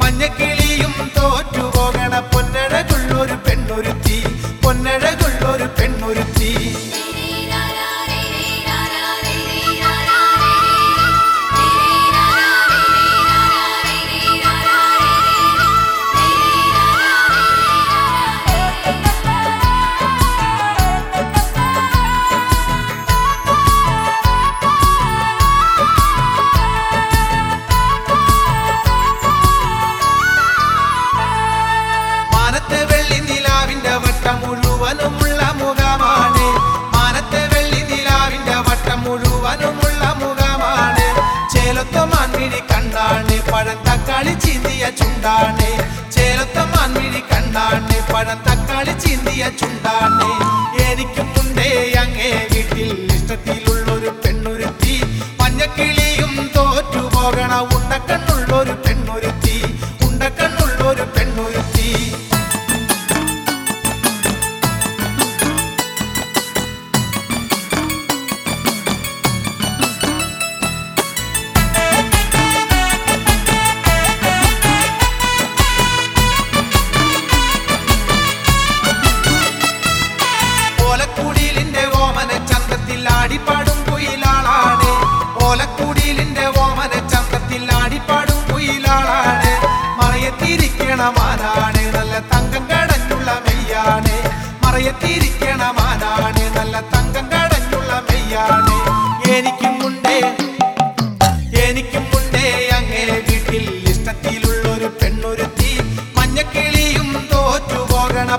മഞ്ഞക്കിളി ചുണ്ടാണ്. ചേലത്ത മാൻമിഴി കണ്ടാണ്. പഴം തക്കാളി ചിന്തിയ ചുണ്ടാണ്. എനിക്കും മുണ്ടേ അങ്ങേ വീട്ടിൽ ഇഷ്ടത്തിലുള്ളൊരു നല്ല എനിക്കും മുണ്ടേ എനിക്കും മുണ്ടേ. അങ്ങേ വീട്ടിൽ ഇഷ്ടത്തിലുള്ളൊരു പെണ്ണൊരുത്തി. മഞ്ഞക്കിളിയും തോറ്റു പോകണ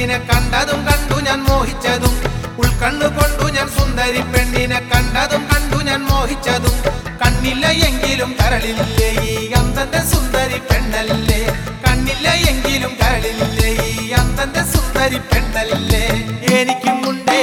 പെണ്ണിനെ കണ്ടതും കണ്ടു ഞാൻ മോഹിച്ചതും. ഉൾക്കണ്ണു കൊണ്ടു ഞാൻ സുന്ദരി പെണ്ണിനെ കണ്ടതും കണ്ടു ഞാൻ മോഹിച്ചതും. കണ്ണില്ല എങ്കിലും കരളില്ലേ ഈ അന്തന്റെ സുന്ദരി പെണ്ണല്ലേ? കണ്ണില്ല എങ്കിലും കരളില്ലേ ഈ അന്തന്റെ സുന്ദരി പെണ്ണല്ലേ? എനിക്കും ഉണ്ടേ.